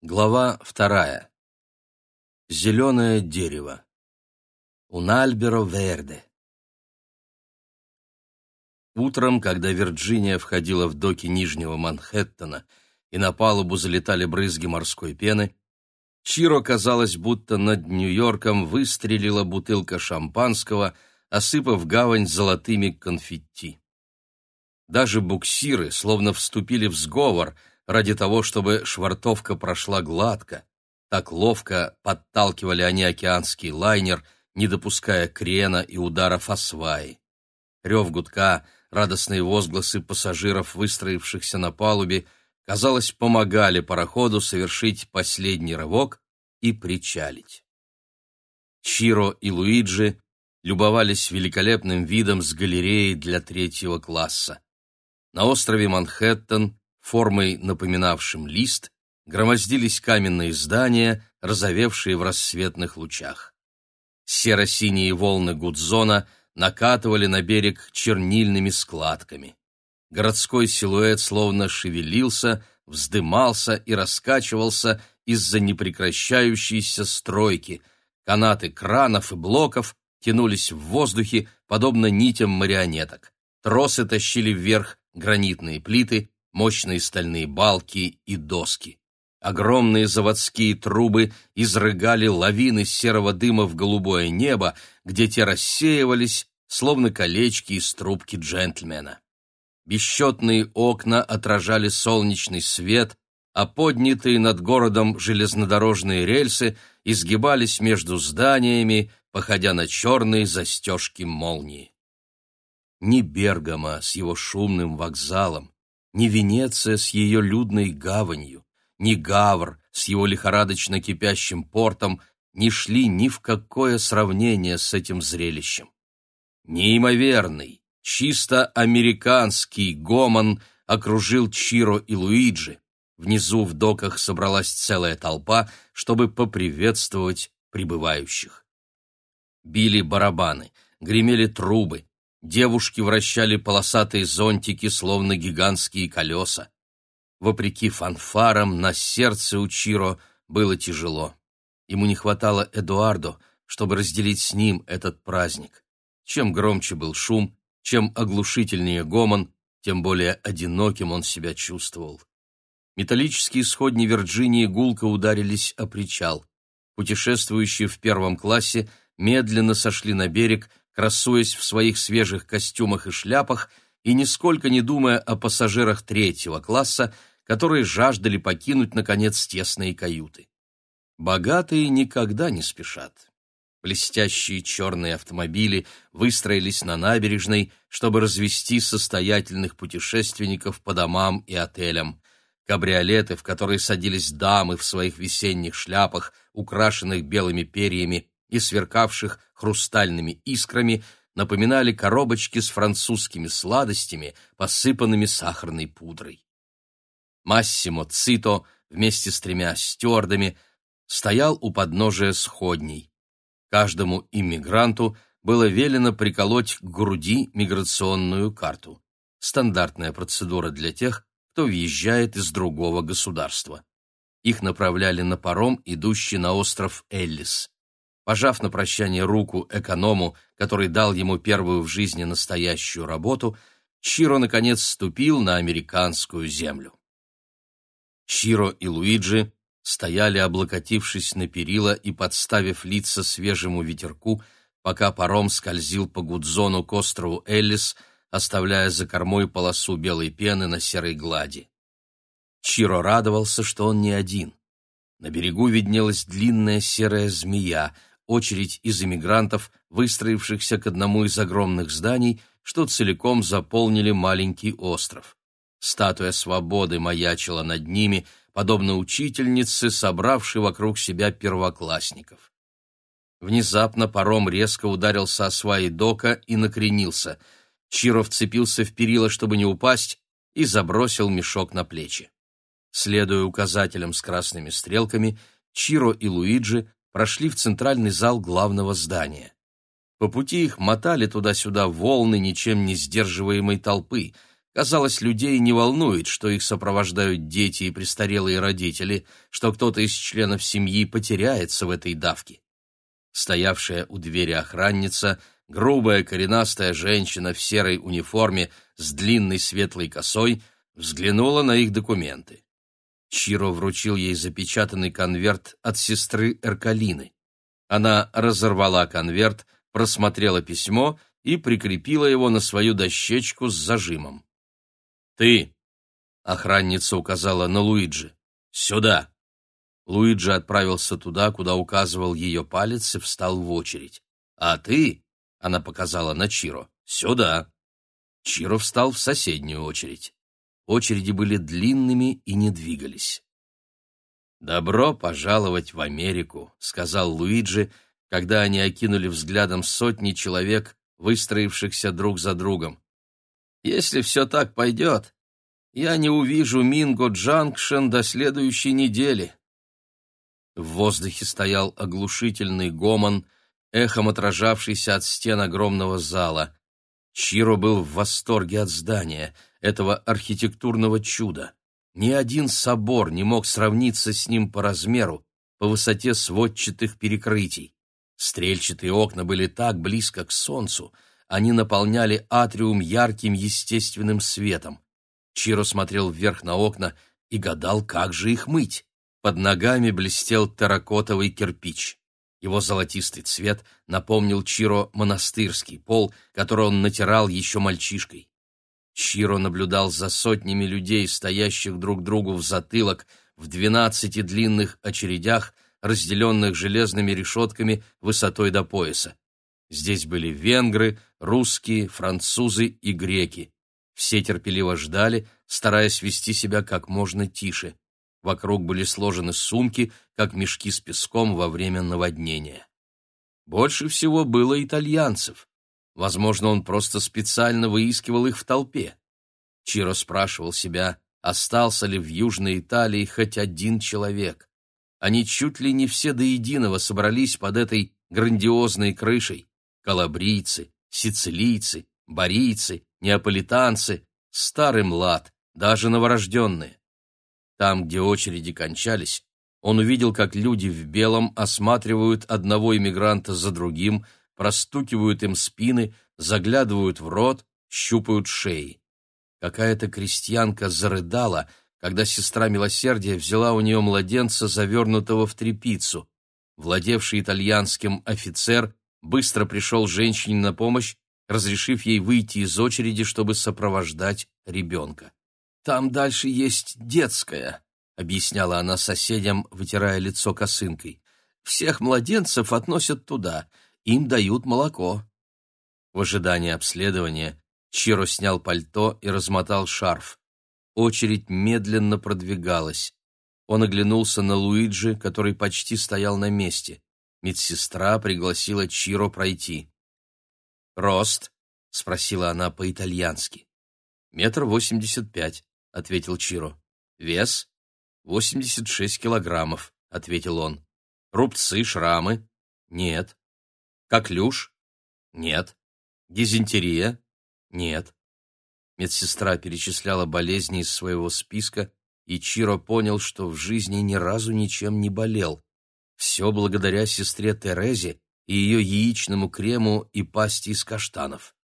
Глава вторая. Зеленое дерево. Унальберо Верде. Утром, когда Вирджиния входила в доки Нижнего Манхэттена и на палубу залетали брызги морской пены, Чиро казалось, будто над Нью-Йорком выстрелила бутылка шампанского, осыпав гавань золотыми конфетти. Даже буксиры словно вступили в сговор — ради того, чтобы швартовка прошла гладко. Так ловко подталкивали они океанский лайнер, не допуская крена и ударов о сваи. Рев гудка, радостные возгласы пассажиров, выстроившихся на палубе, казалось, помогали пароходу совершить последний рывок и причалить. Чиро и Луиджи любовались великолепным видом с галереей для третьего класса. На острове Манхэттен формой напоминавшим лист, громоздились каменные здания, разовевшие в рассветных лучах. Серо-синие волны Гудзона накатывали на берег чернильными складками. Городской силуэт словно шевелился, вздымался и раскачивался из-за непрекращающейся стройки. Канаты кранов и блоков тянулись в воздухе, подобно нитям марионеток. Тросы тащили вверх гранитные плиты, мощные стальные балки и доски. Огромные заводские трубы изрыгали лавины серого дыма в голубое небо, где те рассеивались, словно колечки из трубки джентльмена. Бесчетные окна отражали солнечный свет, а поднятые над городом железнодорожные рельсы изгибались между зданиями, походя на черные застежки молнии. Ни Бергама с его шумным вокзалом, ни Венеция с ее людной гаванью, ни Гавр с его лихорадочно кипящим портом не шли ни в какое сравнение с этим зрелищем. Неимоверный, чисто американский гомон окружил Чиро и Луиджи. Внизу в доках собралась целая толпа, чтобы поприветствовать прибывающих. Били барабаны, гремели трубы, Девушки вращали полосатые зонтики, словно гигантские колеса. Вопреки фанфарам, на сердце у Чиро было тяжело. Ему не хватало Эдуардо, чтобы разделить с ним этот праздник. Чем громче был шум, чем оглушительнее гомон, тем более одиноким он себя чувствовал. Металлические сходни Вирджинии гулко ударились о причал. Путешествующие в первом классе медленно сошли на берег, красуясь в своих свежих костюмах и шляпах и нисколько не думая о пассажирах третьего класса, которые жаждали покинуть, наконец, тесные каюты. Богатые никогда не спешат. Блестящие черные автомобили выстроились на набережной, чтобы развести состоятельных путешественников по домам и отелям. Кабриолеты, в которые садились дамы в своих весенних шляпах, украшенных белыми перьями и сверкавших хрустальными искрами, напоминали коробочки с французскими сладостями, посыпанными сахарной пудрой. Массимо Цито вместе с тремя стюардами стоял у подножия сходней. Каждому иммигранту было велено приколоть к груди миграционную карту. Стандартная процедура для тех, кто въезжает из другого государства. Их направляли на паром, идущий на остров Эллис. Пожав на прощание руку эконому, который дал ему первую в жизни настоящую работу, Чиро, наконец, ступил на американскую землю. Чиро и Луиджи стояли, облокотившись на перила и подставив лица свежему ветерку, пока паром скользил по Гудзону к острову Эллис, оставляя за кормой полосу белой пены на серой глади. Чиро радовался, что он не один. На берегу виднелась длинная серая змея — очередь из эмигрантов, выстроившихся к одному из огромных зданий, что целиком заполнили маленький остров. Статуя свободы маячила над ними, подобно учительнице, собравшей вокруг себя первоклассников. Внезапно паром резко ударился о сваи дока и накренился. Чиро вцепился в перила, чтобы не упасть, и забросил мешок на плечи. Следуя указателям с красными стрелками, Чиро и Луиджи прошли в центральный зал главного здания. По пути их мотали туда-сюда волны ничем не сдерживаемой толпы. Казалось, людей не волнует, что их сопровождают дети и престарелые родители, что кто-то из членов семьи потеряется в этой давке. Стоявшая у двери охранница, грубая коренастая женщина в серой униформе с длинной светлой косой, взглянула на их документы. Чиро вручил ей запечатанный конверт от сестры Эркалины. Она разорвала конверт, просмотрела письмо и прикрепила его на свою дощечку с зажимом. «Ты!» — охранница указала на Луиджи. «Сюда!» Луиджи отправился туда, куда указывал ее палец, и встал в очередь. «А ты?» — она показала на Чиро. «Сюда!» Чиро встал в соседнюю очередь. Очереди были длинными и не двигались. «Добро пожаловать в Америку», — сказал Луиджи, когда они окинули взглядом сотни человек, выстроившихся друг за другом. «Если все так пойдет, я не увижу Минго Джанкшен до следующей недели». В воздухе стоял оглушительный гомон, эхом отражавшийся от стен огромного зала. Чиро был в восторге от здания, этого архитектурного чуда. Ни один собор не мог сравниться с ним по размеру, по высоте сводчатых перекрытий. Стрельчатые окна были так близко к солнцу, они наполняли атриум ярким естественным светом. Чиро смотрел вверх на окна и гадал, как же их мыть. Под ногами блестел терракотовый кирпич. Его золотистый цвет напомнил Чиро монастырский пол, который он натирал еще мальчишкой. Чиро наблюдал за сотнями людей, стоящих друг другу в затылок, в двенадцати длинных очередях, разделенных железными решетками высотой до пояса. Здесь были венгры, русские, французы и греки. Все терпеливо ждали, стараясь вести себя как можно тише. Вокруг были сложены сумки, как мешки с песком во время наводнения. Больше всего было итальянцев. Возможно, он просто специально выискивал их в толпе. Чиро спрашивал себя, остался ли в Южной Италии хоть один человек. Они чуть ли не все до единого собрались под этой грандиозной крышей. Калабрийцы, сицилийцы, барийцы, неаполитанцы, старый млад, даже новорожденные. Там, где очереди кончались, он увидел, как люди в белом осматривают одного иммигранта за другим, простукивают им спины, заглядывают в рот, щупают шеи. Какая-то крестьянка зарыдала, когда сестра милосердия взяла у нее младенца, завернутого в тряпицу. Владевший итальянским офицер быстро пришел женщине на помощь, разрешив ей выйти из очереди, чтобы сопровождать ребенка. «Там дальше есть детская», — объясняла она соседям, вытирая лицо косынкой. «Всех младенцев относят туда, им дают молоко. В ожидании обследования Чиро снял пальто и размотал шарф. Очередь медленно продвигалась. Он оглянулся на Луиджи, который почти стоял на месте. Медсестра пригласила Чиро пройти. «Рост?» — спросила она по-итальянски. «Метр восемьдесят пять», — ответил Чиро. «Вес?» «Восемьдесят шесть килограммов», — ответил он. «Рубцы, шрамы?» «Нет». Коклюш? Нет. Дизентерия? Нет. Медсестра перечисляла болезни из своего списка, и Чиро понял, что в жизни ни разу ничем не болел. Все благодаря сестре Терезе и ее яичному крему и пасти из каштанов.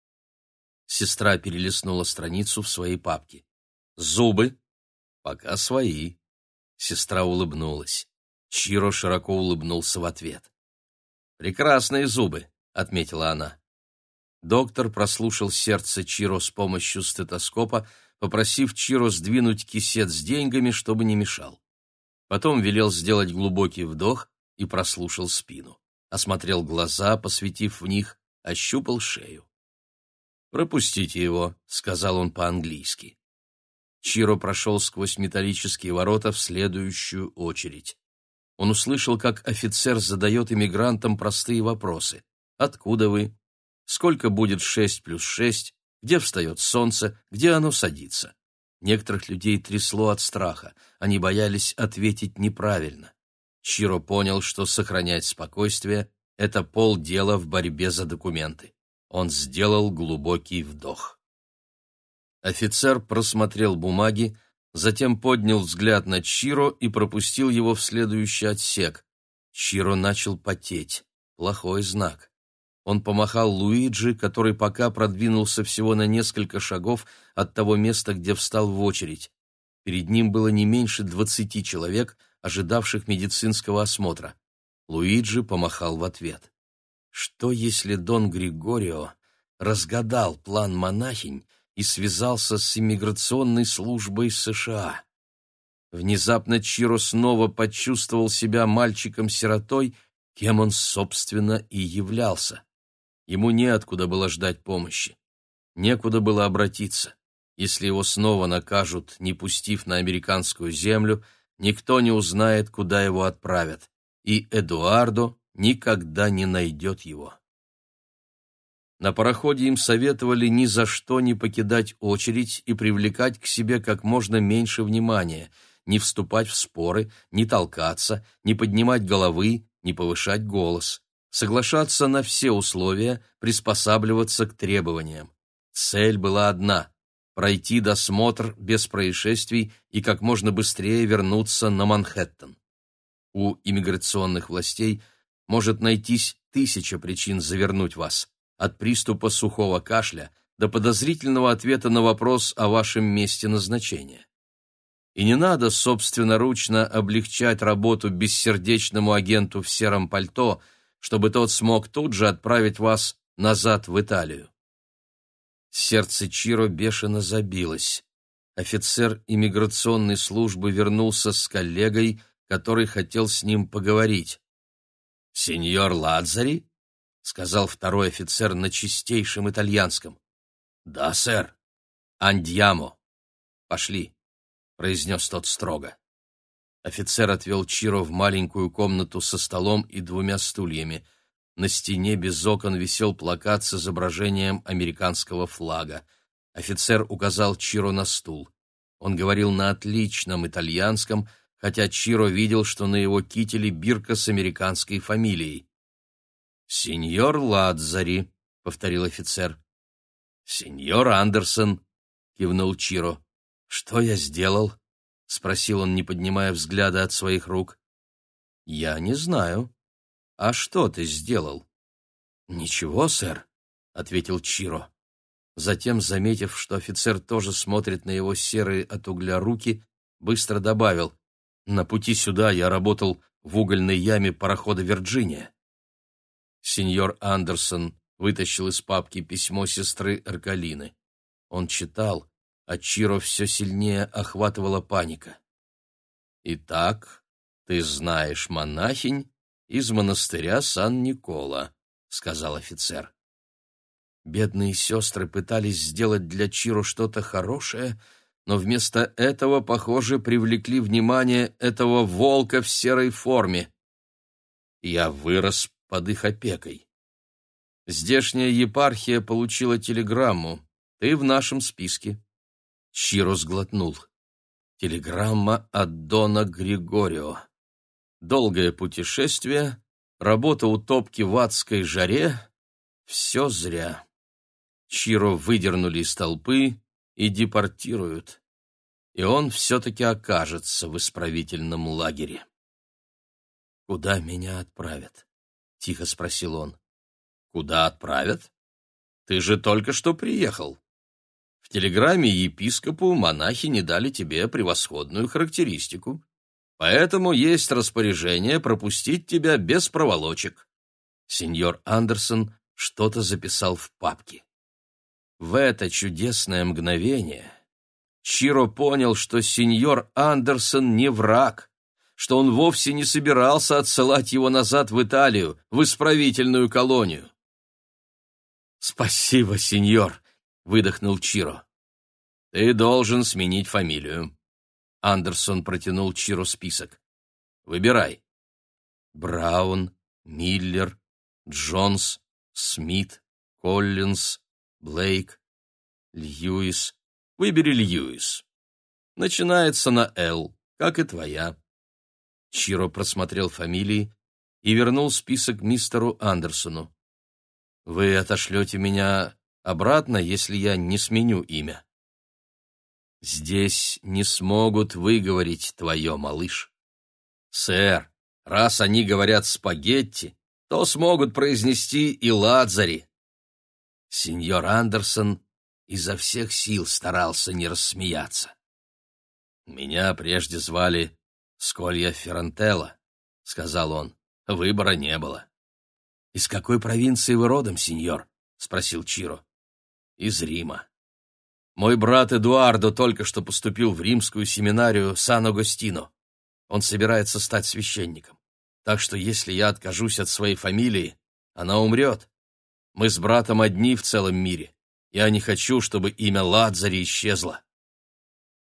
Сестра перелистнула страницу в своей папке. «Зубы?» «Пока свои». Сестра улыбнулась. Чиро широко улыбнулся в ответ. «Прекрасные зубы», — отметила она. Доктор прослушал сердце Чиро с помощью стетоскопа, попросив Чиро сдвинуть кисет с деньгами, чтобы не мешал. Потом велел сделать глубокий вдох и прослушал спину. Осмотрел глаза, посветив в них, ощупал шею. «Пропустите его», — сказал он по-английски. Чиро прошел сквозь металлические ворота в следующую очередь он услышал, как офицер задает иммигрантам простые вопросы. «Откуда вы? Сколько будет шесть плюс шесть? Где встает солнце? Где оно садится?» Некоторых людей трясло от страха, они боялись ответить неправильно. Чиро понял, что сохранять спокойствие — это полдела в борьбе за документы. Он сделал глубокий вдох. Офицер просмотрел бумаги, затем поднял взгляд на Чиро и пропустил его в следующий отсек. Чиро начал потеть. Плохой знак. Он помахал Луиджи, который пока продвинулся всего на несколько шагов от того места, где встал в очередь. Перед ним было не меньше двадцати человек, ожидавших медицинского осмотра. Луиджи помахал в ответ. Что если Дон Григорио разгадал план монахинь и связался с иммиграционной службой США? Внезапно Чиро снова почувствовал себя мальчиком-сиротой, кем он, собственно, и являлся. Ему неоткуда было ждать помощи, некуда было обратиться. Если его снова накажут, не пустив на американскую землю, никто не узнает, куда его отправят, и Эдуардо никогда не найдет его. На пароходе им советовали ни за что не покидать очередь и привлекать к себе как можно меньше внимания, не вступать в споры, не толкаться, не поднимать головы, не повышать голос, соглашаться на все условия, приспосабливаться к требованиям. Цель была одна — пройти досмотр без происшествий и как можно быстрее вернуться на Манхэттен. У иммиграционных властей может найтись тысяча причин завернуть вас, от приступа сухого кашля до подозрительного ответа на вопрос о вашем месте назначения. И не надо собственноручно облегчать работу бессердечному агенту в сером пальто, чтобы тот смог тут же отправить вас назад в Италию. Сердце Чиро бешено забилось. Офицер иммиграционной службы вернулся с коллегой, который хотел с ним поговорить. «Сеньор Ладзари?» — сказал второй офицер на чистейшем итальянском. «Да, сэр. Андьямо. Пошли». — произнес тот строго. Офицер отвел Чиро в маленькую комнату со столом и двумя стульями. На стене без окон висел плакат с изображением американского флага. Офицер указал Чиро на стул. Он говорил на отличном итальянском, хотя Чиро видел, что на его кителе бирка с американской фамилией. «Сеньор Ладзари», — повторил офицер. «Сеньор Андерсон», — кивнул Чиро. «Что я сделал?» — спросил он, не поднимая взгляда от своих рук. «Я не знаю. А что ты сделал?» «Ничего, сэр», — ответил Чиро. Затем, заметив, что офицер тоже смотрит на его серые от угля руки, быстро добавил, «На пути сюда я работал в угольной яме парохода «Вирджиния». Сеньор Андерсон вытащил из папки письмо сестры Аркалины. Он читал, а Чиро все сильнее охватывала паника. «Итак, ты знаешь монахинь из монастыря Сан-Никола», — сказал офицер. Бедные сестры пытались сделать для Чиро что-то хорошее, но вместо этого, похоже, привлекли внимание этого волка в серой форме. Я вырос под их опекой. Здешняя епархия получила телеграмму. Ты в нашем списке. Чиро сглотнул. Телеграмма от Дона Григорио. Долгое путешествие, работа у топки в адской жаре — все зря. Чиро выдернули из толпы и депортируют. И он все-таки окажется в исправительном лагере. «Куда меня отправят?» — тихо спросил он. «Куда отправят? Ты же только что приехал. В телеграмме епископу монахи не дали тебе превосходную характеристику. Поэтому есть распоряжение пропустить тебя без проволочек. Сеньор Андерсон что-то записал в папке. В это чудесное мгновение Чиро понял, что сеньор Андерсон не враг, что он вовсе не собирался отсылать его назад в Италию, в исправительную колонию. «Спасибо, сеньор», выдохнул Чиро. Ты должен сменить фамилию. Андерсон протянул Чиро список. Выбирай. Браун, Миллер, Джонс, Смит, Коллинз, Блейк, Льюис. Выбери Льюис. Начинается на «Л», как и твоя. Чиро просмотрел фамилии и вернул список мистеру Андерсону. «Вы отошлете меня обратно, если я не сменю имя. Здесь не смогут выговорить твое, малыш. Сэр, раз они говорят спагетти, то смогут произнести и ладзари. Сеньор Андерсон изо всех сил старался не рассмеяться. «Меня прежде звали Сколья Феррантелло», — сказал он. «Выбора не было». «Из какой провинции вы родом, сеньор?» — спросил Чиро. «Из Рима. Мой брат Эдуардо только что поступил в римскую семинарию Сан-Агостино. Он собирается стать священником. Так что если я откажусь от своей фамилии, она умрет. Мы с братом одни в целом мире. Я не хочу, чтобы имя Ладзари исчезло.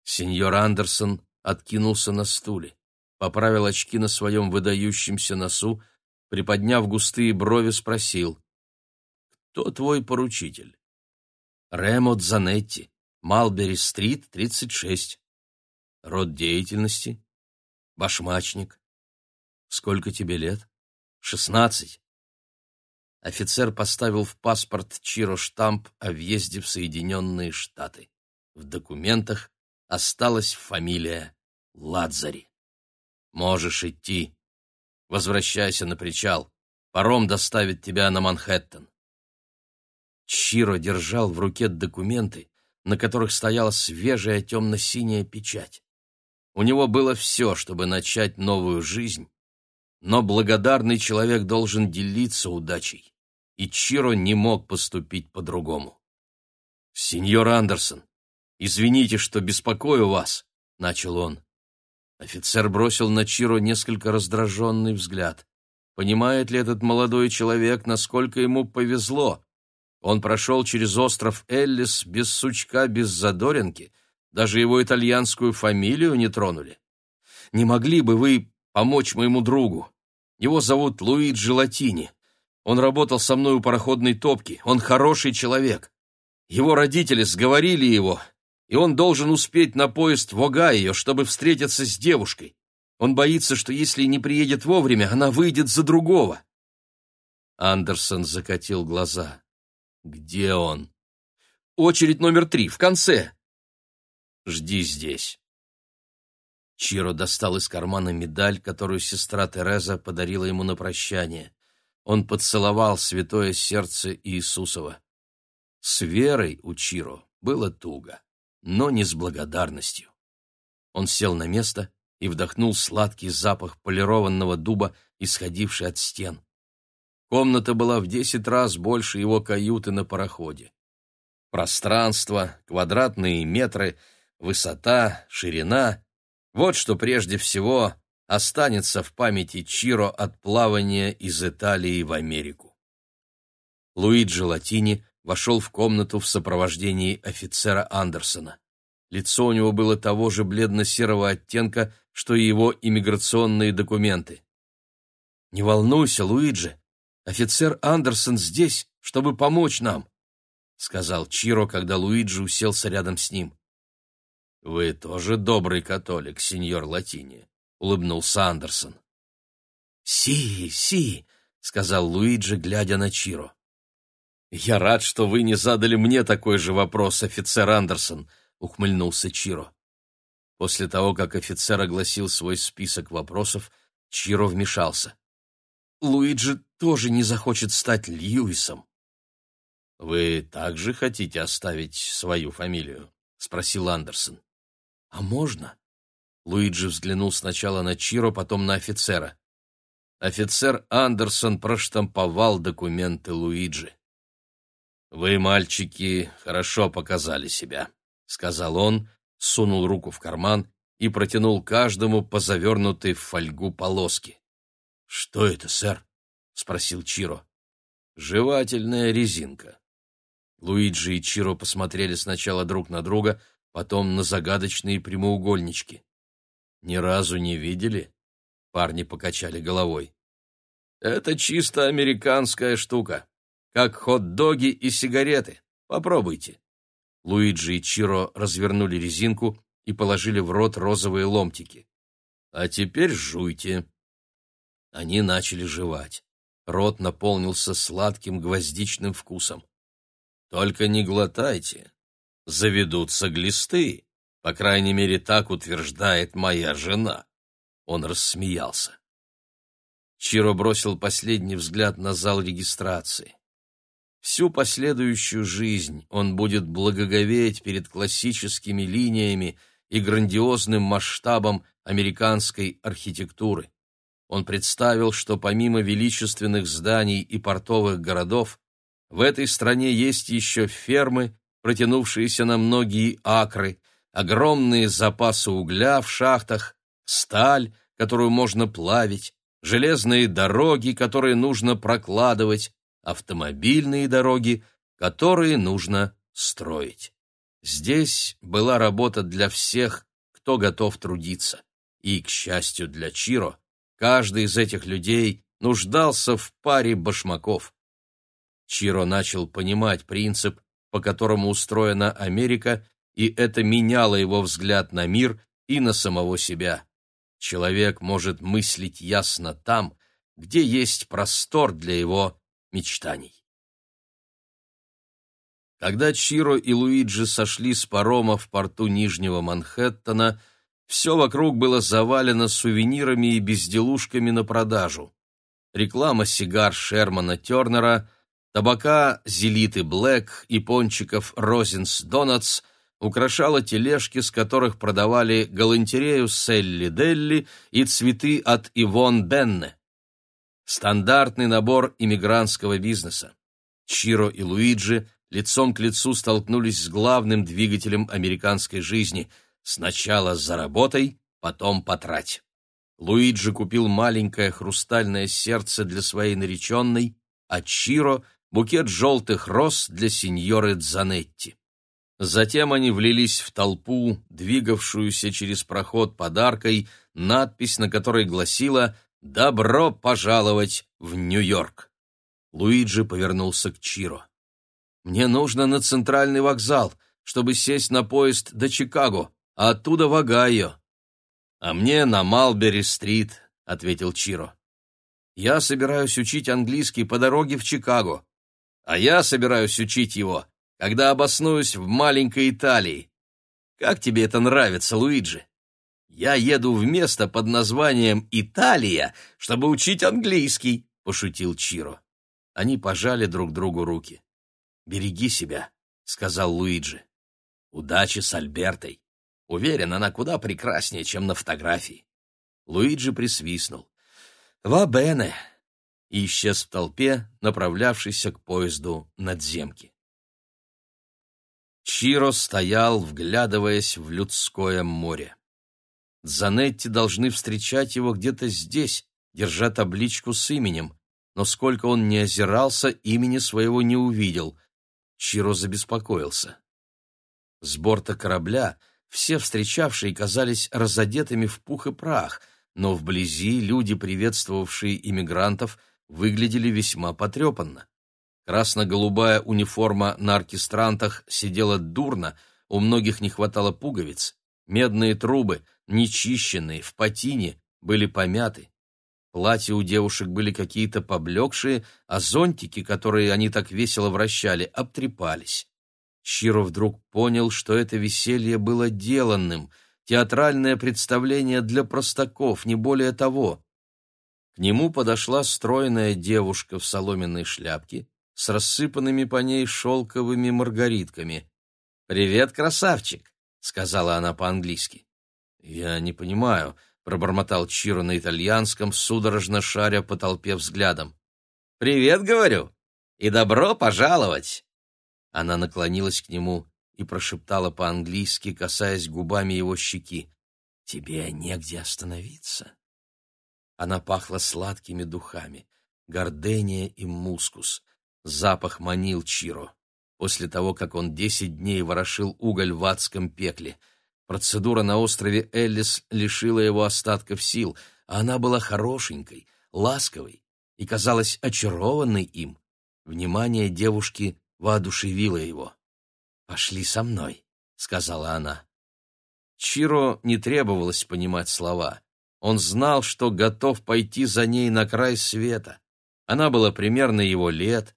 Сеньор Андерсон откинулся на стуле, поправил очки на своем выдающемся носу, приподняв густые брови, спросил. «Кто твой поручитель?» «Ремо Дзанетти, Малбери-стрит, 36. Род деятельности?» «Башмачник». «Сколько тебе лет?» «Шестнадцать». Офицер поставил в паспорт Чиро штамп о въезде в Соединенные Штаты. В документах осталась фамилия Ладзари. Можешь идти. Возвращайся на причал. Паром доставит тебя на Манхэттен. Чиро держал в руке документы, на которых стояла свежая темно-синяя печать. У него было все, чтобы начать новую жизнь, но благодарный человек должен делиться удачей, и Чиро не мог поступить по-другому. «Сеньор Андерсон, извините, что беспокою вас», — начал он. Офицер бросил на Чиро несколько раздраженный взгляд. Понимает ли этот молодой человек, насколько ему повезло? Он прошел через остров Эллис без сучка, без задоринки, даже его итальянскую фамилию не тронули. Не могли бы вы помочь моему другу. Его зовут Луиджи Латини. Он работал со мной у пароходной топки. Он хороший человек. Его родители сговорили его, и он должен успеть на поезд в Огайо, чтобы встретиться с девушкой. Он боится, что если не приедет вовремя, она выйдет за другого. Андерсон закатил глаза. «Где он?» «Очередь номер три, в конце». «Жди здесь». Чиро достал из кармана медаль, которую сестра Тереза подарила ему на прощание. Он поцеловал святое сердце Иисусова. С верой у Чиро было туго, но не с благодарностью. Он сел на место и вдохнул сладкий запах полированного дуба, исходивший от стен. Комната была в десять раз больше его каюты на пароходе. Пространство, квадратные метры, высота, ширина вот что прежде всего останется в памяти Чиро от плавания из Италии в Америку. Луиджи Латини вошел в комнату в сопровождении офицера Андерсона. Лицо у него было того же бледно-серого оттенка, что и его иммиграционные документы. «Не волнуйся, Луиджи, офицер Андерсон здесь, чтобы помочь нам», — сказал Чиро, когда Луиджи уселся рядом с ним. «Вы тоже добрый католик, сеньор Латини», — улыбнулся Андерсон. «Си, си», — сказал Луиджи, глядя на Чиро. «Я рад, что вы не задали мне такой же вопрос, офицер Андерсон», — ухмыльнулся Чиро. После того, как офицер огласил свой список вопросов, Чиро вмешался. «Луиджи тоже не захочет стать Льюисом». «Вы также хотите оставить свою фамилию?» — спросил Андерсон. «А можно?» Луиджи взглянул сначала на Чиро, потом на офицера. Офицер Андерсон проштамповал документы Луиджи. «Вы, мальчики, хорошо показали себя», — сказал он, сунул руку в карман и протянул каждому по завернутой в фольгу полоске. «Что это, сэр?» — спросил Чиро. «Жевательная резинка». Луиджи и Чиро посмотрели сначала друг на друга, потом на загадочные прямоугольнички. «Ни разу не видели?» — парни покачали головой. «Это чисто американская штука, как хот-доги и сигареты. Попробуйте». Луиджи и Чиро развернули резинку и положили в рот розовые ломтики. «А теперь жуйте». Они начали жевать. Рот наполнился сладким гвоздичным вкусом. «Только не глотайте, заведутся глисты, По крайней мере, так утверждает моя жена. Он рассмеялся. Чиро бросил последний взгляд на зал регистрации. Всю последующую жизнь он будет благоговеть перед классическими линиями и грандиозным масштабом американской архитектуры. Он представил, что помимо величественных зданий и портовых городов, в этой стране есть еще фермы, протянувшиеся на многие акры, огромные запасы угля в шахтах, сталь, которую можно плавить, железные дороги, которые нужно прокладывать, автомобильные дороги, которые нужно строить. Здесь была работа для всех, кто готов трудиться. И, к счастью для Чиро, каждый из этих людей нуждался в паре башмаков. Чиро начал понимать принцип, по которому устроена Америка, и это меняло его взгляд на мир и на самого себя. Человек может мыслить ясно там, где есть простор для его мечтаний. Когда Чиро и Луиджи сошли с парома в порту Нижнего Манхэттена, все вокруг было завалено сувенирами и безделушками на продажу. Реклама сигар Шермана Тернера, табака Зелиты Блэк и пончиков Розинс Донатс украшала тележки, с которых продавали галантерею Селли Делли и цветы от Ивон Бенне. Стандартный набор иммигрантского бизнеса. Чиро и Луиджи лицом к лицу столкнулись с главным двигателем американской жизни – сначала заработай, потом потрать. Луиджи купил маленькое хрустальное сердце для своей нареченной, а Чиро — букет желтых роз для сеньоры Дзанетти. Затем они влились в толпу, двигавшуюся через проход подаркой, надпись на которой гласила «Добро пожаловать в Нью-Йорк». Луиджи повернулся к Чиро. «Мне нужно на центральный вокзал, чтобы сесть на поезд до Чикаго, а оттуда в Огайо». «А мне на Малбери-стрит», — ответил Чиро. «Я собираюсь учить английский по дороге в Чикаго, а я собираюсь учить его, когда обоснуюсь в маленькой Италии. Как тебе это нравится, Луиджи? Я еду в место под названием Италия, чтобы учить английский», — пошутил Чиро. Они пожали друг другу руки. «Береги себя», — сказал Луиджи. «Удачи с Альбертой. Уверен, она куда прекраснее, чем на фотографии». Луиджи присвистнул. «Ва бене!» и исчез в толпе, направлявшейся к поезду надземки. Чиро стоял, вглядываясь в людское море. Занетти должны встречать его где-то здесь, держа табличку с именем, но сколько он не озирался, имени своего не увидел. Чиро забеспокоился. С борта корабля все встречавшие казались разодетыми в пух и прах, но вблизи люди, приветствовавшие иммигрантов, выглядели весьма потрепанно. Красно-голубая униформа на оркестрантах сидела дурно, у многих не хватало пуговиц, медные трубы, нечищенные, в патине, были помяты. Платья у девушек были какие-то поблекшие, а зонтики, которые они так весело вращали, обтрепались. Чиро вдруг понял, что это веселье было деланным, театральное представление для простаков, не более того. К нему подошла стройная девушка в соломенной шляпке, с рассыпанными по ней шелковыми маргаритками. «Привет, красавчик!» — сказала она по-английски. «Я не понимаю», — пробормотал Чиро на итальянском, судорожно шаря по толпе взглядом. «Привет, говорю, и добро пожаловать!» Она наклонилась к нему и прошептала по-английски, касаясь губами его щеки. «Тебе негде остановиться». Она пахла сладкими духами, гордения и мускус. Запах манил Чиро. После того, как он десять дней ворошил уголь в адском пекле. Процедура на острове Эллис лишила его остатков сил, а она была хорошенькой, ласковой и казалась очарованной им. Внимание девушки воодушевило его. «Пошли со мной», — сказала она. Чиро не требовалось понимать слова. Он знал, что готов пойти за ней на край света. Она была примерно его лет,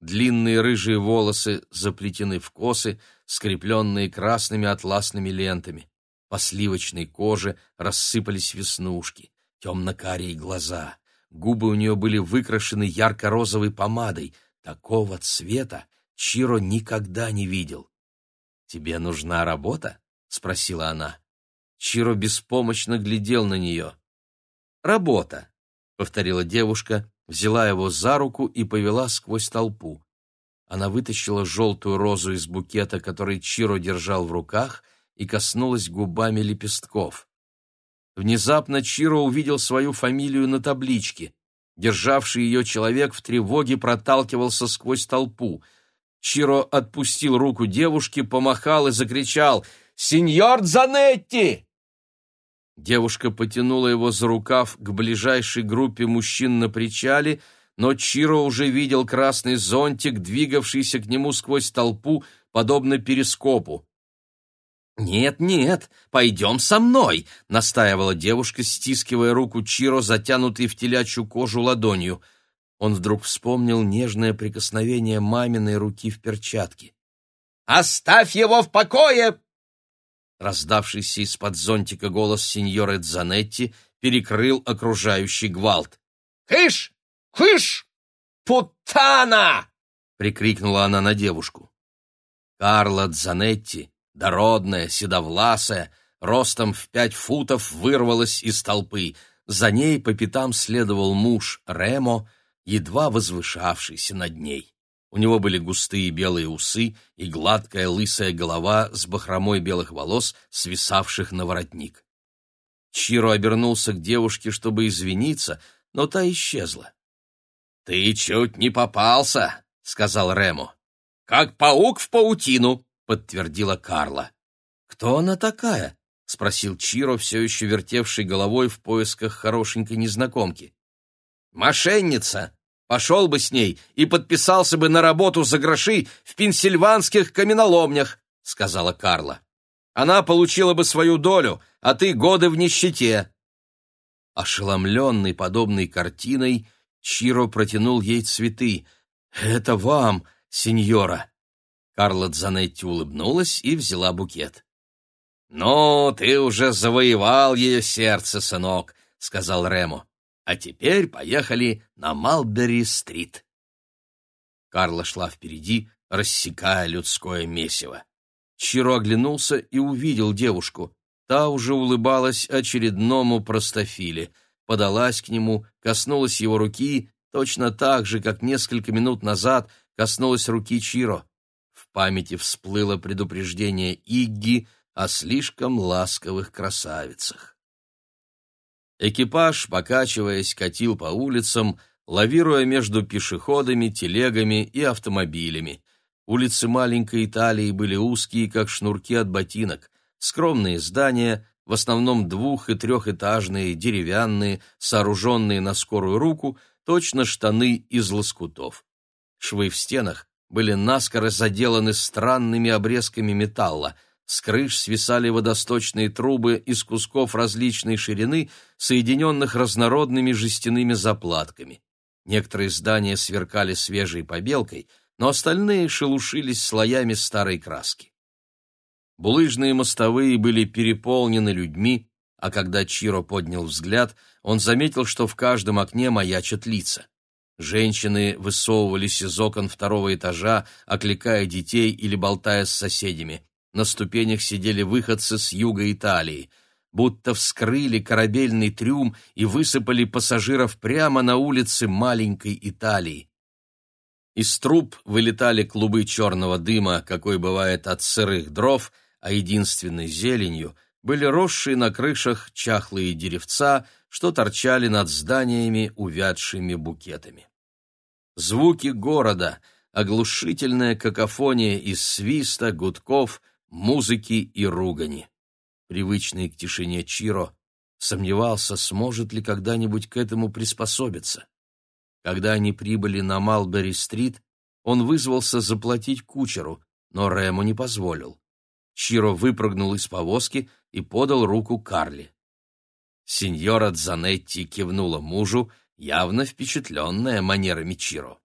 Длинные рыжие волосы заплетены в косы, скрепленные красными атласными лентами. По сливочной коже рассыпались веснушки, темно-карие глаза. Губы у нее были выкрашены ярко-розовой помадой. Такого цвета Чиро никогда не видел. «Тебе нужна работа?» — спросила она. Чиро беспомощно глядел на нее. «Работа», — повторила девушка, взяла его за руку и повела сквозь толпу. Она вытащила желтую розу из букета, который Чиро держал в руках, и коснулась губами лепестков. Внезапно Чиро увидел свою фамилию на табличке. Державший ее человек в тревоге проталкивался сквозь толпу. Чиро отпустил руку девушки, помахал и закричал «Сеньор Дзанетти!» Девушка потянула его за рукав к ближайшей группе мужчин на причале, но Чиро уже видел красный зонтик, двигавшийся к нему сквозь толпу, подобно перископу. «Нет, нет, пойдем со мной», — настаивала девушка, стискивая руку Чиро, затянутой в телячью кожу ладонью. Он вдруг вспомнил нежное прикосновение маминой руки в перчатке. «Оставь его в покое!» Раздавшийся из-под зонтика голос сеньоры Дзанетти перекрыл окружающий гвалт. «Кыш! Кыш! Путана!» — прикрикнула она на девушку. Карла Дзанетти, дородная, седовласая, ростом в пять футов, вырвалась из толпы. За ней по пятам следовал муж Ремо, едва возвышавшийся над ней. У него были густые белые усы и гладкая лысая голова с бахромой белых волос, свисавших на воротник. Чиро обернулся к девушке, чтобы извиниться, но та исчезла. «Ты чуть не попался», — сказал Рему. «Как паук в паутину», — подтвердила Карла. «Кто она такая?» — спросил Чиро, все еще вертевший головой в поисках хорошенькой незнакомки. «Мошенница», Пошел бы с ней и подписался бы на работу за гроши в пенсильванских каменоломнях, — сказала Карла. Она получила бы свою долю, а ты годы в нищете. Ошеломленный подобной картиной, Чиро протянул ей цветы. «Это вам, сеньора!» Карла Дзанетти улыбнулась и взяла букет. «Ну, ты уже завоевал ее сердце, сынок», — сказал Ремо. А теперь поехали на Малбери-стрит. Карла шла впереди, рассекая людское месиво. Чиро оглянулся и увидел девушку. Та уже улыбалась очередному простофиле, подалась к нему, коснулась его руки, точно так же, как несколько минут назад коснулась руки Чиро. В памяти всплыло предупреждение Игги о слишком ласковых красавицах. Экипаж, покачиваясь, катил по улицам, лавируя между пешеходами, телегами и автомобилями. Улицы маленькой Италии были узкие, как шнурки от ботинок. Скромные здания, в основном двух- и трехэтажные, деревянные, сооруженные на скорую руку, точно штаны из лоскутов. Швы в стенах были наскоро заделаны странными обрезками металла — с крыш свисали водосточные трубы из кусков различной ширины, соединенных разнородными жестяными заплатками. Некоторые здания сверкали свежей побелкой, но остальные шелушились слоями старой краски. Булыжные мостовые были переполнены людьми, а когда Чиро поднял взгляд, он заметил, что в каждом окне маячат лица. Женщины высовывались из окон второго этажа, окликая детей или болтая с соседями. На ступенях сидели выходцы с юга Италии, будто вскрыли корабельный трюм и высыпали пассажиров прямо на улице маленькой Италии. Из труб вылетали клубы черного дыма, какой бывает от сырых дров, а единственной зеленью были росшие на крышах чахлые деревца, что торчали над зданиями увядшими букетами. Звуки города, оглушительная какофония из свиста, гудков, музыки и ругани. Привычный к тишине Чиро сомневался, сможет ли когда-нибудь к этому приспособиться. Когда они прибыли на Малбери-стрит, он вызвался заплатить кучеру, но Рему не позволил. Чиро выпрыгнул из повозки и подал руку Карли. Сеньора Дзанетти кивнула мужу, явно впечатленная манерами Чиро.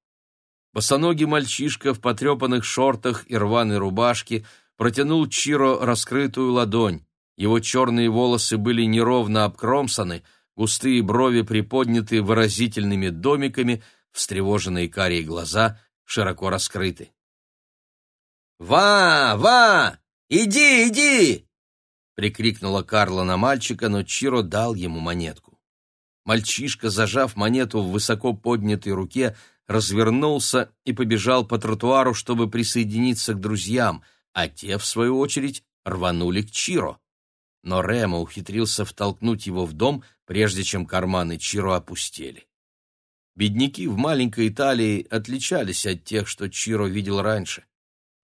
Босоногий мальчишка в потрепанных шортах и рваной рубашке протянул Чиро раскрытую ладонь. Его черные волосы были неровно обкромсаны, густые брови приподняты выразительными домиками, встревоженные карие глаза широко раскрыты. «Ва! Ва! Иди, иди!» — прикрикнула Карла на мальчика, но Чиро дал ему монетку. Мальчишка, зажав монету в высоко поднятой руке, развернулся и побежал по тротуару, чтобы присоединиться к друзьям, а те, в свою очередь, рванули к Чиро. Но Ремо ухитрился втолкнуть его в дом, прежде чем карманы Чиро опустели. Бедняки в маленькой Италии отличались от тех, что Чиро видел раньше.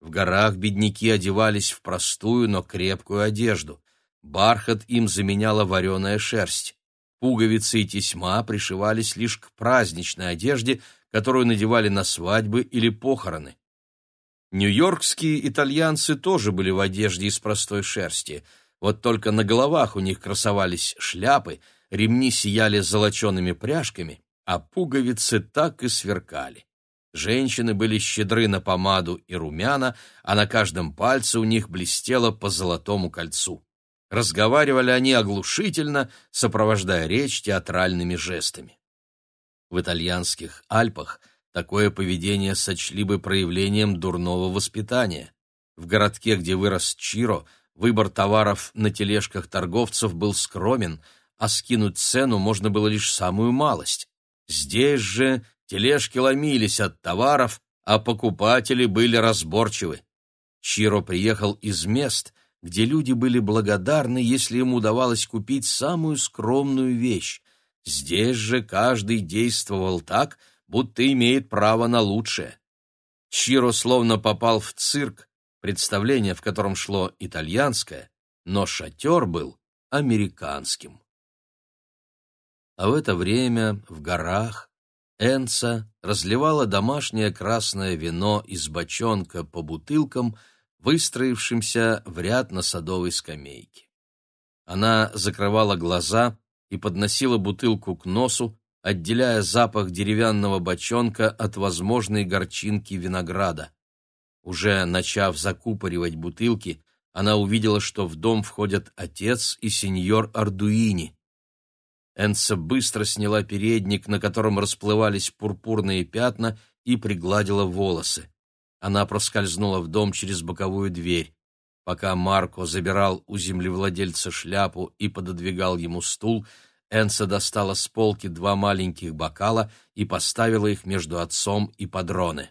В горах бедняки одевались в простую, но крепкую одежду. Бархат им заменяла вареная шерсть. Пуговицы и тесьма пришивались лишь к праздничной одежде, которую надевали на свадьбы или похороны. Нью-Йоркские итальянцы тоже были в одежде из простой шерсти, вот только на головах у них красовались шляпы, ремни сияли золочеными пряжками, а пуговицы так и сверкали. Женщины были щедры на помаду и румяна, а на каждом пальце у них блестело по золотому кольцу. Разговаривали они оглушительно, сопровождая речь театральными жестами. В итальянских Альпах такое поведение сочли бы проявлением дурного воспитания. В городке, где вырос Чиро, выбор товаров на тележках торговцев был скромен, а скинуть цену можно было лишь самую малость. Здесь же тележки ломились от товаров, а покупатели были разборчивы. Чиро приехал из мест, где люди были благодарны, если им удавалось купить самую скромную вещь, Здесь же каждый действовал так, будто имеет право на лучшее. Чиро словно попал в цирк, представление, в котором шло итальянское, но шатер был американским. А в это время в горах Энца разливала домашнее красное вино из бочонка по бутылкам, выстроившимся в ряд на садовой скамейке. Она закрывала глаза и подносила бутылку к носу, отделяя запах деревянного бочонка от возможной горчинки винограда. Уже начав закупоривать бутылки, она увидела, что в дом входят отец и сеньор Ардуини. Энса быстро сняла передник, на котором расплывались пурпурные пятна, и пригладила волосы. Она проскользнула в дом через боковую дверь. Пока Марко забирал у землевладельца шляпу и пододвигал ему стул, Энса достала с полки два маленьких бокала и поставила их между отцом и падроны.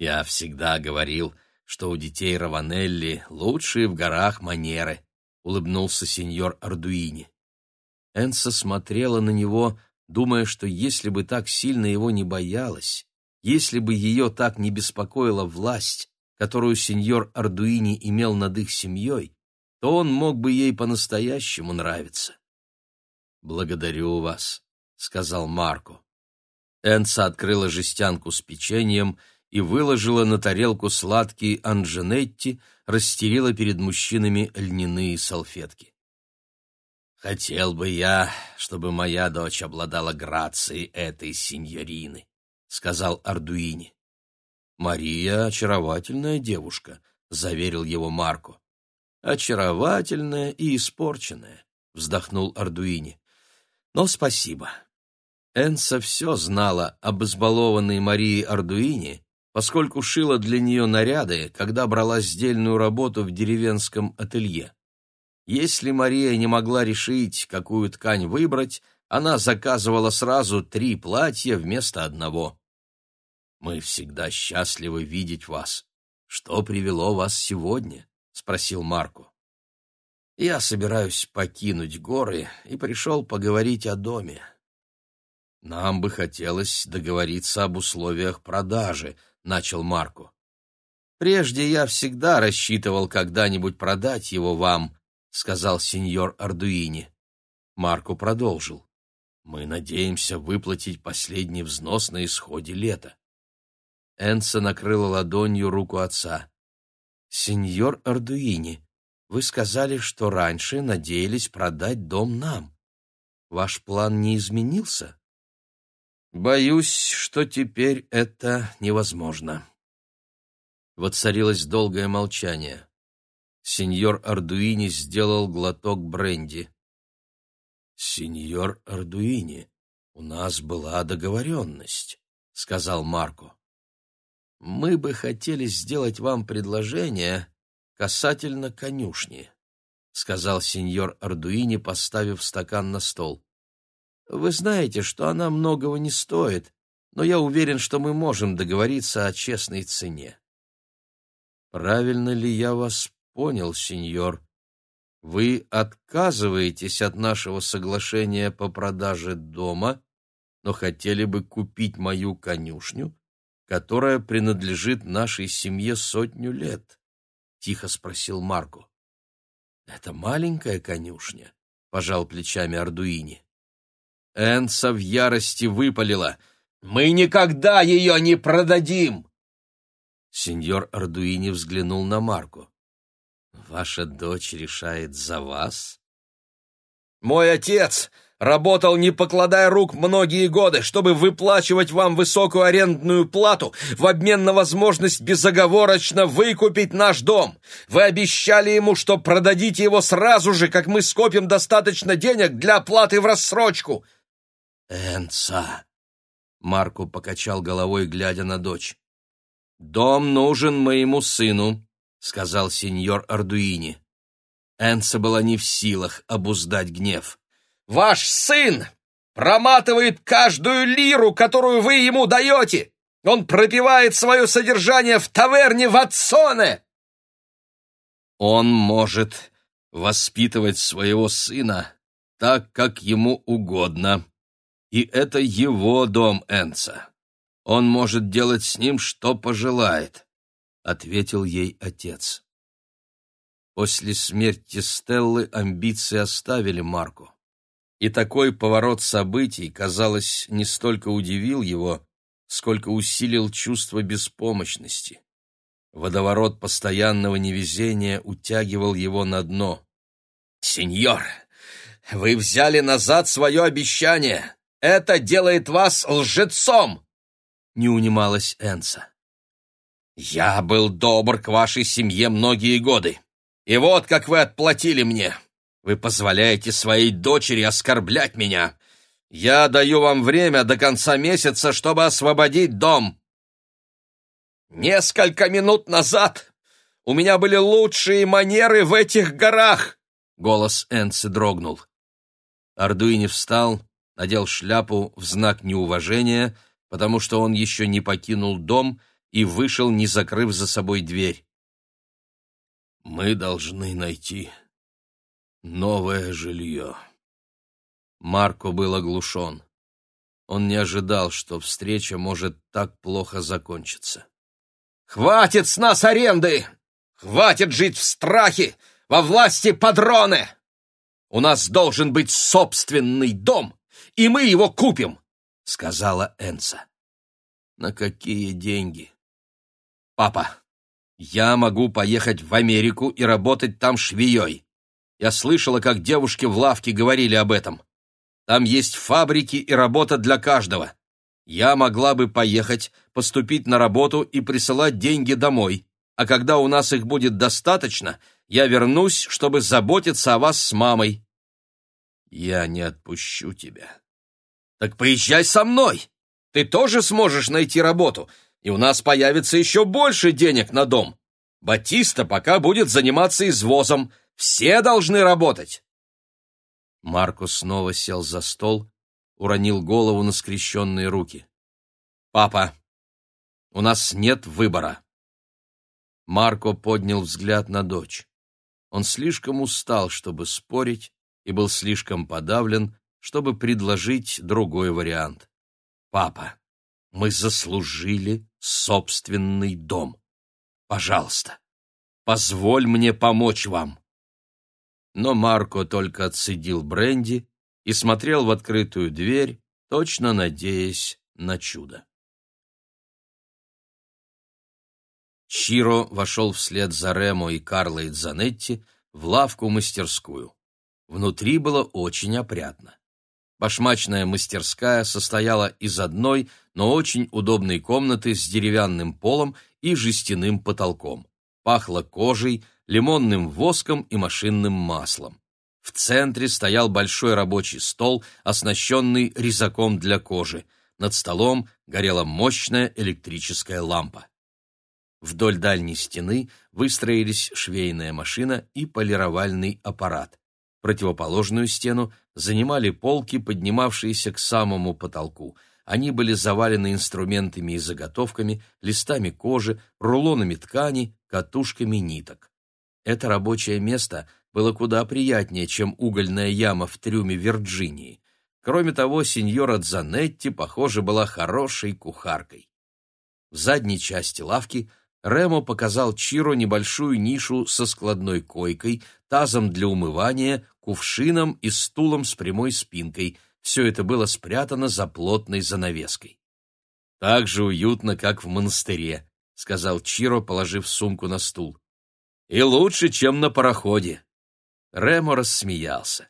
«Я всегда говорил, что у детей Раванелли лучшие в горах манеры», — улыбнулся сеньор Ардуини. Энса смотрела на него, думая, что если бы так сильно его не боялась, если бы ее так не беспокоила власть, которую сеньор Ардуини имел над их семьей, то он мог бы ей по-настоящему нравиться. «Благодарю вас», — сказал Марко. Энца открыла жестянку с печеньем и выложила на тарелку сладкие анженетти, расстелила перед мужчинами льняные салфетки. «Хотел бы я, чтобы моя дочь обладала грацией этой синьорины», — сказал Ардуини. «Мария — очаровательная девушка», — заверил его Марко. «Очаровательная и испорченная», — вздохнул Ардуини. «Но спасибо». Энса все знала об избалованной Марии Ардуини, поскольку шила для нее наряды, когда брала сдельную работу в деревенском ателье. Если Мария не могла решить, какую ткань выбрать, она заказывала сразу три платья вместо одного. Мы всегда счастливы видеть вас. Что привело вас сегодня? спросил Марко. Я собираюсь покинуть горы и пришел поговорить о доме. Нам бы хотелось договориться об условиях продажи, начал Марко. Прежде я всегда рассчитывал когда-нибудь продать его вам, сказал сеньор Ардуини. Марко продолжил. Мы надеемся выплатить последний взнос на исходе лета. Энса накрыла ладонью руку отца. «Сеньор Ардуини, вы сказали, что раньше надеялись продать дом нам. Ваш план не изменился?» Боюсь, что теперь это невозможно. Воцарилось долгое молчание. Сеньор Ардуини сделал глоток бренди. «Сеньор Ардуини, у нас была договоренность», — сказал Марко. «Мы бы хотели сделать вам предложение касательно конюшни», — сказал сеньор Ардуини, поставив стакан на стол. «Вы знаете, что она многого не стоит, но я уверен, что мы можем договориться о честной цене». «Правильно ли я вас понял, сеньор? Вы отказываетесь от нашего соглашения по продаже дома, но хотели бы купить мою конюшню, которая принадлежит нашей семье сотню лет?» — тихо спросил Марко. «Это маленькая конюшня», — пожал плечами Ардуини. Энса в ярости выпалила. «Мы никогда ее не продадим!» Сеньор Ардуини взглянул на Марку. «Ваша дочь решает за вас?» «Мой отец работал, не покладая рук, многие годы, чтобы выплачивать вам высокую арендную плату в обмен на возможность безоговорочно выкупить наш дом. Вы обещали ему, что продадите его сразу же, как мы скопим достаточно денег для оплаты в рассрочку». «Энца!» — Марку покачал головой, глядя на дочь. «Дом нужен моему сыну», — сказал сеньор Ардуини. Энса была не в силах обуздать гнев. «Ваш сын проматывает каждую лиру, которую вы ему даете! Он пропивает свое содержание в таверне в Атсоне!» «Он может воспитывать своего сына так, как ему угодно. И это его дом, Энца. Он может делать с ним, что пожелает», — ответил ей отец. После смерти Стеллы амбиции оставили Марку. И такой поворот событий, казалось, не столько удивил его, сколько усилил чувство беспомощности. Водоворот постоянного невезения утягивал его на дно. «Сеньор, вы взяли назад свое обещание! Это делает вас лжецом!» не унималась Энса. «Я был добр к вашей семье многие годы, и вот как вы отплатили мне. Вы позволяете своей дочери оскорблять меня. Я даю вам время до конца месяца, чтобы освободить дом». «Несколько минут назад у меня были лучшие манеры в этих горах!» Голос Энсы дрогнул. Ардуини встал, надел шляпу в знак неуважения потому что он еще не покинул дом и вышел, не закрыв за собой дверь. «Мы должны найти новое жилье». Марко был оглушен. Он не ожидал, что встреча может так плохо закончиться. «Хватит с нас аренды! Хватит жить в страхе, во власти падроны! У нас должен быть собственный дом, и мы его купим!» — сказала Энса. «На какие деньги?» «Папа, я могу поехать в Америку и работать там швеей. Я слышала, как девушки в лавке говорили об этом. Там есть фабрики и работа для каждого. Я могла бы поехать, поступить на работу и присылать деньги домой, а когда у нас их будет достаточно, я вернусь, чтобы заботиться о вас с мамой». «Я не отпущу тебя», так поезжай со мной. Ты тоже сможешь найти работу, и у нас появится еще больше денег на дом. Батиста пока будет заниматься извозом. Все должны работать. Марко снова сел за стол, уронил голову на скрещенные руки. «Папа, у нас нет выбора». Марко поднял взгляд на дочь. Он слишком устал, чтобы спорить, и был слишком подавлен, чтобы предложить другой вариант. «Папа, мы заслужили собственный дом. Пожалуйста, позволь мне помочь вам». Но Марко только отсидел бренди и смотрел в открытую дверь, точно надеясь на чудо. Чиро вошел вслед за Ремо и Карлой Дзанетти в лавку-мастерскую. Внутри было очень опрятно. Башмачная мастерская состояла из одной, но очень удобной комнаты с деревянным полом и жестяным потолком. Пахло кожей, лимонным воском и машинным маслом. В центре стоял большой рабочий стол, оснащенный резаком для кожи. Над столом горела мощная электрическая лампа. Вдоль дальней стены выстроились швейная машина и полировальный аппарат. Противоположную стену занимали полки, поднимавшиеся к самому потолку. Они были завалены инструментами и заготовками, листами кожи, рулонами ткани, катушками ниток. Это рабочее место было куда приятнее, чем угольная яма в трюме Вирджинии. Кроме того, сеньора Дзанетти, похоже, была хорошей кухаркой. В задней части лавки Ремо показал Чиро небольшую нишу со складной койкой, тазом для умывания, кувшином и стулом с прямой спинкой. Все это было спрятано за плотной занавеской. «Так же уютно, как в монастыре», — сказал Чиро, положив сумку на стул. «И лучше, чем на пароходе». Ремо рассмеялся.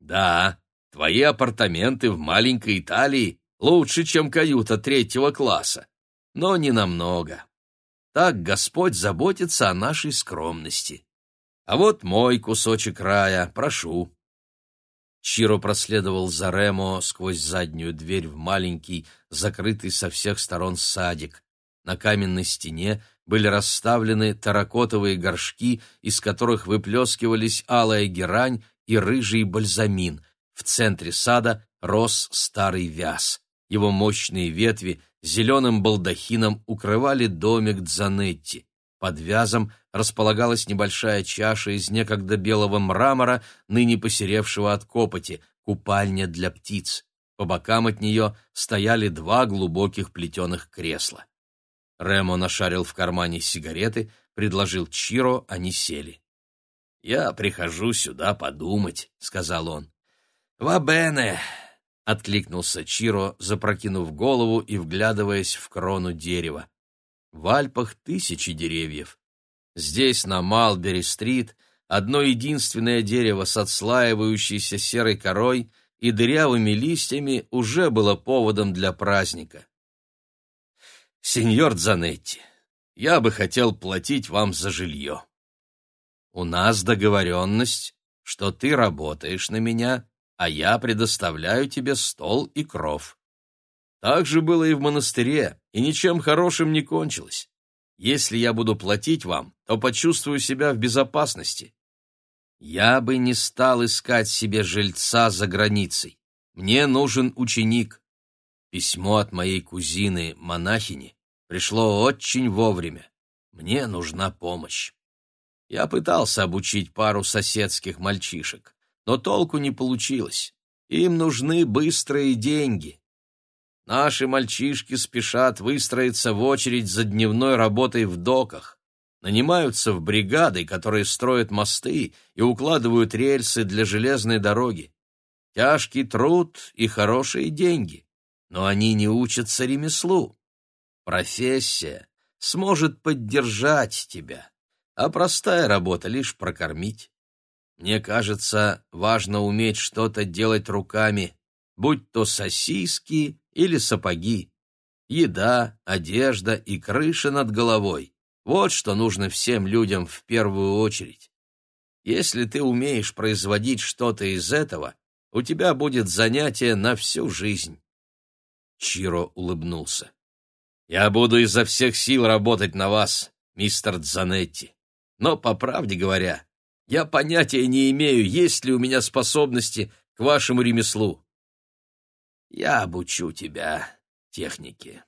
«Да, твои апартаменты в маленькой Италии лучше, чем каюта третьего класса, но не намного. Так Господь заботится о нашей скромности. А вот мой кусочек рая, прошу». Чиро проследовал за Ремо сквозь заднюю дверь в маленький, закрытый со всех сторон садик. На каменной стене были расставлены таракотовые горшки, из которых выплескивались алая герань и рыжий бальзамин. В центре сада рос старый вяз. Его мощные ветви зеленым балдахином укрывали домик Дзанетти. Под вязом располагалась небольшая чаша из некогда белого мрамора, ныне посеревшего от копоти, купальня для птиц. По бокам от нее стояли два глубоких плетеных кресла. Ремо нашарил в кармане сигареты, предложил Чиро, они сели. «Я прихожу сюда подумать», — сказал он. «Вабене!» — откликнулся Чиро, запрокинув голову и вглядываясь в крону дерева. В Альпах тысячи деревьев. Здесь, на Малбери-стрит, одно единственное дерево с отслаивающейся серой корой и дырявыми листьями уже было поводом для праздника. «Сеньор Дзанетти, я бы хотел платить вам за жилье. У нас договоренность, что ты работаешь на меня, а я предоставляю тебе стол и кров. Так же было и в монастыре, и ничем хорошим не кончилось. Если я буду платить вам, то почувствую себя в безопасности. Я бы не стал искать себе жильца за границей. Мне нужен ученик. Письмо от моей кузины, монахини, пришло очень вовремя. Мне нужна помощь. Я пытался обучить пару соседских мальчишек, но толку не получилось. Им нужны быстрые деньги. Наши мальчишки спешат выстроиться в очередь за дневной работой в доках, нанимаются в бригады, которые строят мосты и укладывают рельсы для железной дороги. Тяжкий труд и хорошие деньги но они не учатся ремеслу. Профессия сможет поддержать тебя, а простая работа лишь прокормить. Мне кажется, важно уметь что-то делать руками, будь то сосиски или сапоги. Еда, одежда и крыша над головой — вот что нужно всем людям в первую очередь. Если ты умеешь производить что-то из этого, у тебя будет занятие на всю жизнь. Чиро улыбнулся. «Я буду изо всех сил работать на вас, мистер Дзанетти. Но, по правде говоря, я понятия не имею, есть ли у меня способности к вашему ремеслу. Я обучу тебя технике.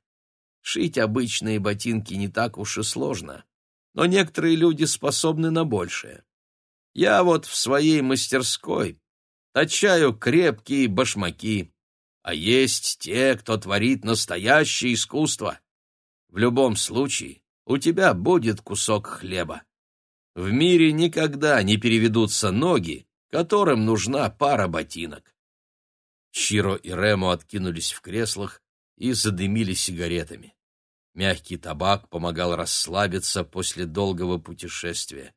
Шить обычные ботинки не так уж и сложно, но некоторые люди способны на большее. Я вот в своей мастерской точаю крепкие башмаки, а есть те, кто творит настоящее искусство. В любом случае, у тебя будет кусок хлеба. В мире никогда не переведутся ноги, которым нужна пара ботинок. Чиро и Ремо откинулись в креслах и задымили сигаретами. Мягкий табак помогал расслабиться после долгого путешествия.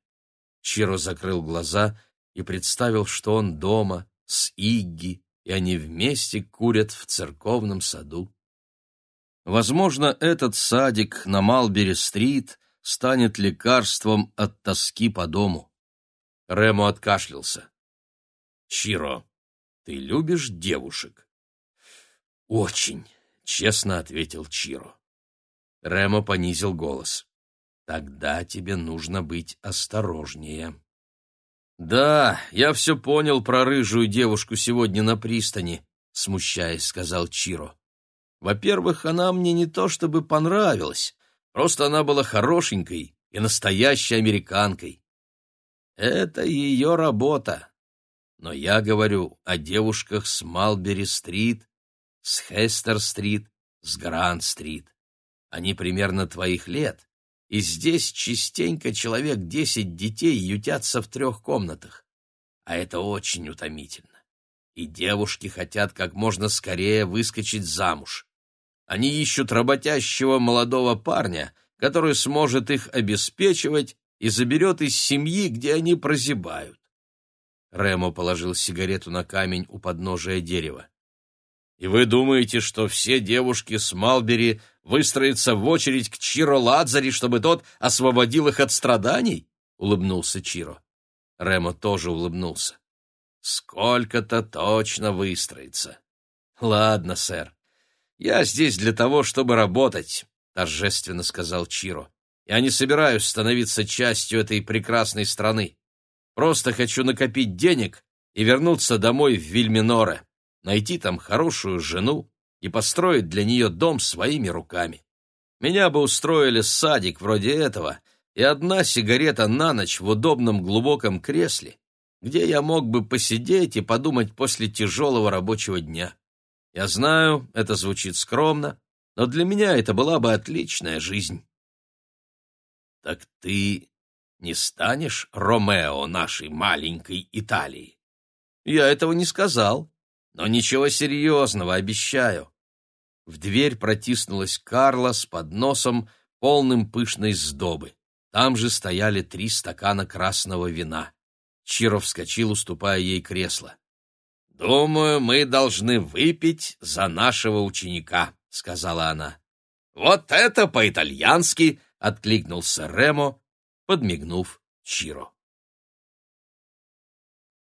Чиро закрыл глаза и представил, что он дома, с Игги, и они вместе курят в церковном саду. Возможно, этот садик на Малбери-стрит станет лекарством от тоски по дому. Ремо откашлялся. «Чиро, ты любишь девушек?» «Очень», — честно ответил Чиро. Ремо понизил голос. «Тогда тебе нужно быть осторожнее». «Да, я все понял про рыжую девушку сегодня на пристани», — смущаясь, сказал Чиро. «Во-первых, она мне не то чтобы понравилась, просто она была хорошенькой и настоящей американкой. Это ее работа. Но я говорю о девушках с Малбери-стрит, с Хестер-стрит, с Гранд-стрит. Они примерно твоих лет, и здесь частенько человек десять детей ютятся в трех комнатах. А это очень утомительно. И девушки хотят как можно скорее выскочить замуж. Они ищут работящего молодого парня, который сможет их обеспечивать и заберет из семьи, где они прозябают. Ремо положил сигарету на камень у подножия дерева. «И вы думаете, что все девушки с Малбери выстроиться в очередь к Чиро Ладзари, чтобы тот освободил их от страданий? — улыбнулся Чиро. Ремо тоже улыбнулся. — Сколько-то точно выстроится. — Ладно, сэр. Я здесь для того, чтобы работать, — торжественно сказал Чиро. Я не собираюсь становиться частью этой прекрасной страны. Просто хочу накопить денег и вернуться домой в Вильминоре, найти там хорошую жену, и построить для нее дом своими руками. Меня бы устроили садик вроде этого и одна сигарета на ночь в удобном глубоком кресле, где я мог бы посидеть и подумать после тяжелого рабочего дня. Я знаю, это звучит скромно, но для меня это была бы отличная жизнь. Так ты не станешь Ромео нашей маленькой Италии? Я этого не сказал. Но ничего серьезного, обещаю. В дверь протиснулась Карла с подносом, полным пышной сдобы. Там же стояли три стакана красного вина. Чиров вскочил, уступая ей кресло. «Думаю, мы должны выпить за нашего ученика», — сказала она. «Вот это по-итальянски!» — откликнулся Ремо, подмигнув Чиро.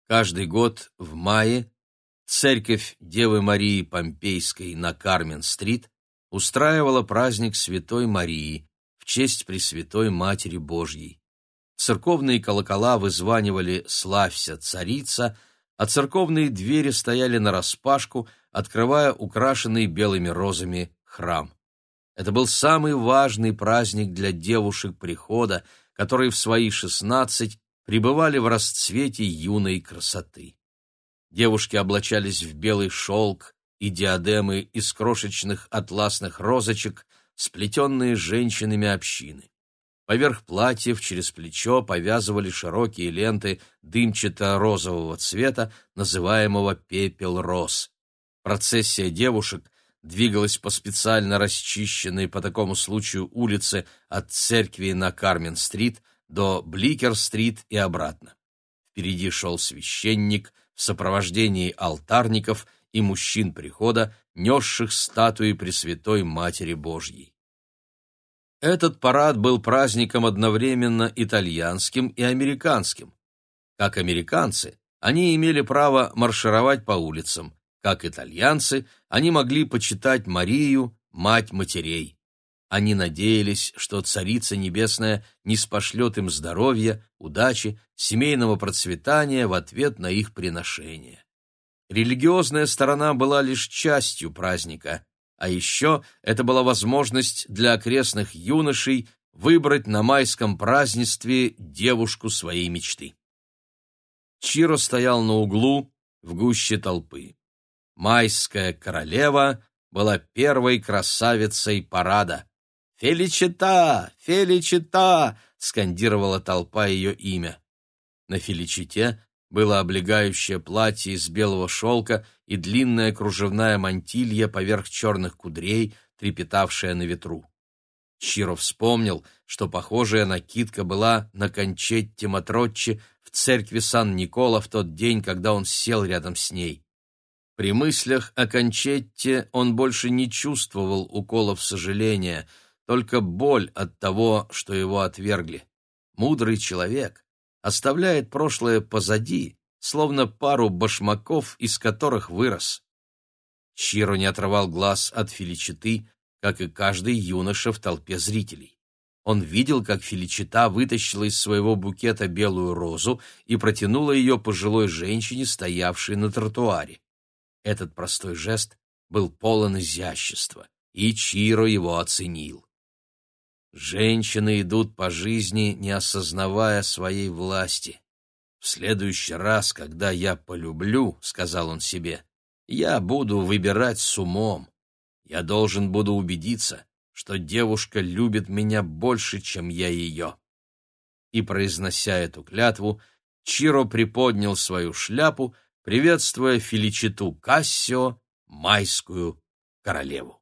Каждый год в мае Церковь Девы Марии Помпейской на Кармен-стрит устраивала праздник Святой Марии в честь Пресвятой Матери Божьей. Церковные колокола вызванивали «Славься, царица», а церковные двери стояли нараспашку, открывая украшенный белыми розами храм. Это был самый важный праздник для девушек прихода, которые в свои шестнадцать пребывали в расцвете юной красоты. Девушки облачались в белый шелк и диадемы из крошечных атласных розочек, сплетенные женщинами общины. Поверх платьев через плечо повязывали широкие ленты дымчато-розового цвета, называемого пепел роз. Процессия девушек двигалась по специально расчищенной по такому случаю улице от церкви на Кармен-стрит до Бликер-стрит и обратно. Впереди шел священник – в сопровождении алтарников и мужчин прихода, несших статуи Пресвятой Матери Божьей. Этот парад был праздником одновременно итальянским и американским. Как американцы, они имели право маршировать по улицам, как итальянцы, они могли почитать Марию, мать матерей. Они надеялись, что Царица Небесная не спошлет им здоровья, удачи, семейного процветания в ответ на их приношение. Религиозная сторона была лишь частью праздника, а еще это была возможность для окрестных юношей выбрать на майском празднестве девушку своей мечты. Чиро стоял на углу в гуще толпы. Майская королева была первой красавицей парада. «Феличита! Феличита!» — скандировала толпа ее имя. На Феличите было облегающее платье из белого шелка и длинная кружевная мантилья поверх черных кудрей, трепетавшая на ветру. Чиро вспомнил, что похожая накидка была на кончетте Матротчи в церкви Сан-Никола в тот день, когда он сел рядом с ней. При мыслях о Кончетте он больше не чувствовал уколов сожаления, только боль от того, что его отвергли. Мудрый человек оставляет прошлое позади, словно пару башмаков, из которых вырос. Чиро не отрывал глаз от Феличиты, как и каждый юноша в толпе зрителей. Он видел, как Феличита вытащила из своего букета белую розу и протянула ее пожилой женщине, стоявшей на тротуаре. Этот простой жест был полон изящества, и Чиро его оценил. Женщины идут по жизни, не осознавая своей власти. «В следующий раз, когда я полюблю, — сказал он себе, — я буду выбирать с умом. Я должен буду убедиться, что девушка любит меня больше, чем я ее». И, произнося эту клятву, Чиро приподнял свою шляпу приветствуя Феличиту Кассио, майскую королеву.